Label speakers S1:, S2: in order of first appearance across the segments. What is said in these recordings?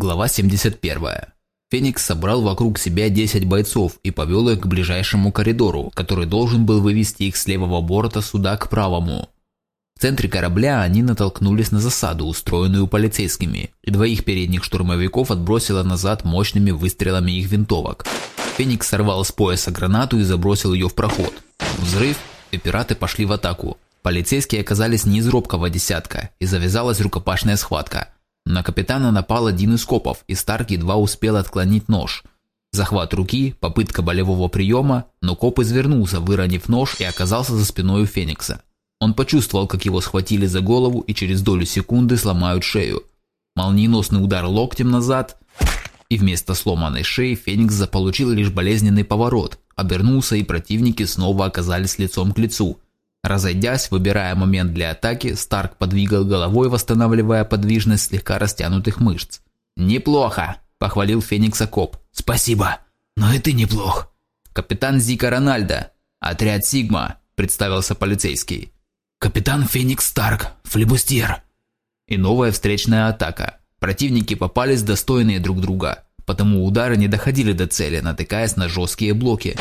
S1: Глава 71. Феникс собрал вокруг себя 10 бойцов и повел их к ближайшему коридору, который должен был вывести их с левого борта суда к правому. В центре корабля они натолкнулись на засаду, устроенную полицейскими, и двоих передних штурмовиков отбросило назад мощными выстрелами их винтовок. Феникс сорвал с пояса гранату и забросил ее в проход. Взрыв, и пираты пошли в атаку. Полицейские оказались не из робкого десятка, и завязалась рукопашная схватка – на капитана напал один из копов, и Старк едва успел отклонить нож. Захват руки, попытка болевого приема, но коп извернулся, выронив нож и оказался за спиной у Феникса. Он почувствовал, как его схватили за голову и через долю секунды сломают шею. Молниеносный удар локтем назад, и вместо сломанной шеи Феникс заполучил лишь болезненный поворот, обернулся и противники снова оказались лицом к лицу – Разойдясь, выбирая момент для атаки, Старк подвигал головой, восстанавливая подвижность слегка растянутых мышц. «Неплохо!» – похвалил Феникса Коп.
S2: «Спасибо, но и ты неплох».
S1: «Капитан Зика Рональдо, отряд Сигма», – представился полицейский.
S2: «Капитан Феникс Старк, флебустьер».
S1: И новая встречная атака. Противники попались достойные друг друга – потому удары не доходили до цели, натыкаясь на жесткие блоки.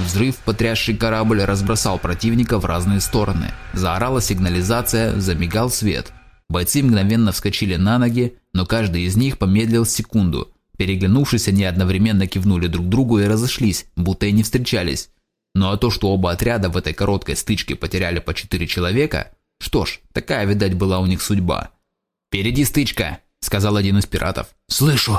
S1: Взрыв, потрясший корабль, разбросал противника в разные стороны. Заорала сигнализация, замигал свет. Бойцы мгновенно вскочили на ноги, но каждый из них помедлил секунду. Переглянувшись, они одновременно кивнули друг другу и разошлись, будто и не встречались. Ну а то, что оба отряда в этой короткой стычке потеряли по четыре человека, что ж, такая, видать, была у них судьба. «Впереди стычка», — сказал один из пиратов.
S2: «Слышу»,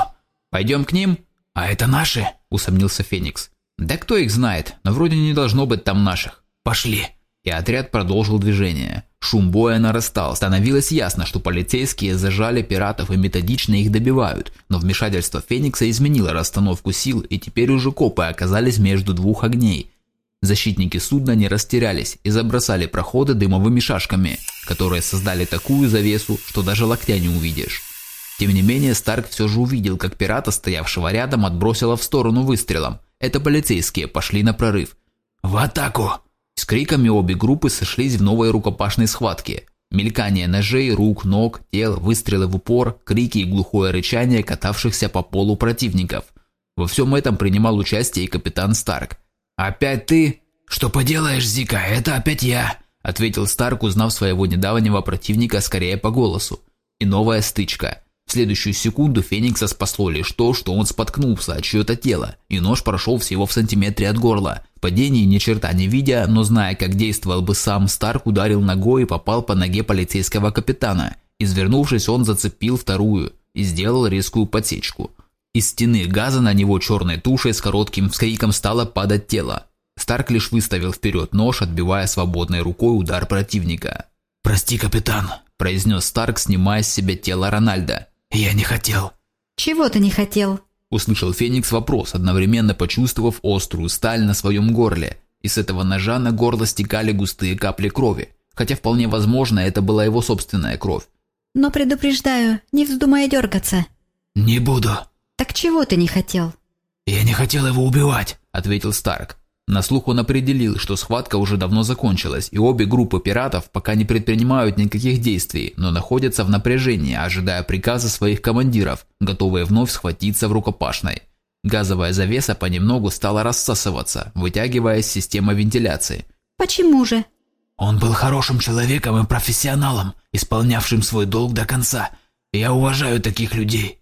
S1: «Пойдем к ним?»
S2: «А это наши?»
S1: – усомнился Феникс. «Да кто их знает, но вроде не должно быть там наших».
S2: «Пошли!»
S1: И отряд продолжил движение. Шум боя нарастал. Становилось ясно, что полицейские зажали пиратов и методично их добивают. Но вмешательство Феникса изменило расстановку сил, и теперь уже копы оказались между двух огней. Защитники судна не растерялись и забросали проходы дымовыми шашками, которые создали такую завесу, что даже локтя не увидишь. Тем не менее, Старк все же увидел, как пирата, стоявшего рядом, отбросило в сторону выстрелом. Это полицейские пошли на прорыв.
S2: «В атаку!»
S1: С криками обе группы сошлись в новой рукопашной схватке. Мелькание ножей, рук, ног, тел, выстрелы в упор, крики и глухое рычание катавшихся по полу противников. Во всем этом принимал участие и капитан Старк. «Опять ты?»
S2: «Что поделаешь, Зика, это опять я», –
S1: ответил Старк, узнав своего недавнего противника скорее по голосу. И новая стычка – в следующую секунду Феникса спасло лишь то, что он споткнулся от чье-то тело, и нож прошел всего в сантиметре от горла. В падении ни черта не видя, но зная, как действовал бы сам Старк, ударил ногой и попал по ноге полицейского капитана. Извернувшись, он зацепил вторую и сделал резкую подсечку. Из стены газа на него черной тушей с коротким вскриком стало падать тело. Старк лишь выставил вперед нож, отбивая свободной рукой удар противника.
S2: «Прости, капитан», –
S1: произнес Старк, снимая с себя тело Рональда.
S2: «Я не хотел».
S3: «Чего ты не хотел?»
S1: Услышал Феникс вопрос, одновременно почувствовав острую сталь на своем горле. И с этого ножа на горло стекали густые капли крови. Хотя вполне возможно, это была его собственная кровь.
S3: «Но предупреждаю, не вздумай дергаться».
S2: «Не буду».
S3: «Так чего ты не хотел?»
S2: «Я не хотел его убивать», —
S1: ответил Старк. На слух он определил, что схватка уже давно закончилась, и обе группы пиратов пока не предпринимают никаких действий, но находятся в напряжении, ожидая приказа своих командиров, готовые вновь схватиться в рукопашной. Газовая завеса понемногу стала рассасываться, вытягивая система вентиляции.
S3: «Почему же?»
S2: «Он был хорошим человеком и профессионалом, исполнявшим свой долг до конца. Я уважаю таких людей».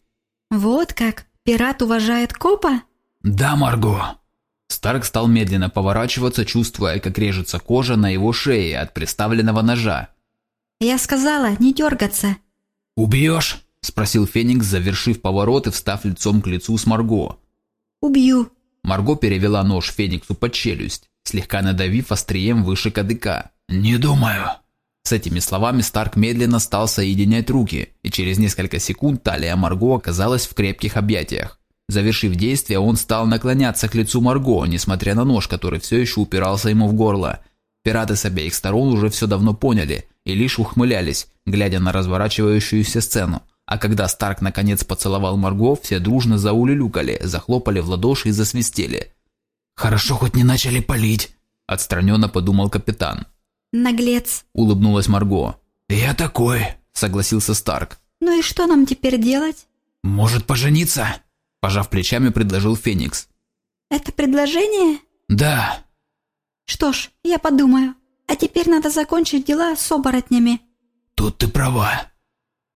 S3: «Вот как? Пират уважает копа?»
S2: «Да, Марго.
S1: Старк стал медленно поворачиваться, чувствуя, как режется кожа на его шее от приставленного ножа.
S3: «Я сказала, не дергаться».
S2: «Убьешь?»
S1: – спросил Феникс, завершив поворот и встав лицом к лицу с Марго.
S3: «Убью».
S1: Марго перевела нож Фениксу под челюсть, слегка надавив острием выше кадыка.
S2: «Не думаю».
S1: С этими словами Старк медленно стал соединять руки, и через несколько секунд талия Марго оказалась в крепких объятиях. Завершив действие, он стал наклоняться к лицу Марго, несмотря на нож, который все еще упирался ему в горло. Пираты с обеих сторон уже все давно поняли и лишь ухмылялись, глядя на разворачивающуюся сцену. А когда Старк наконец поцеловал Марго, все дружно заулюлюкали, захлопали в ладоши и засвистели.
S2: «Хорошо, хоть не начали палить», –
S1: отстраненно подумал капитан.
S3: «Наглец», –
S1: улыбнулась Марго.
S2: «Я такой», –
S1: согласился Старк.
S3: «Ну и что нам теперь делать?»
S2: Может, пожениться?
S1: Пожав плечами, предложил Феникс.
S3: Это предложение?
S2: Да.
S3: Что ж, я подумаю. А теперь надо закончить дела с оборотнями.
S2: Тут ты права.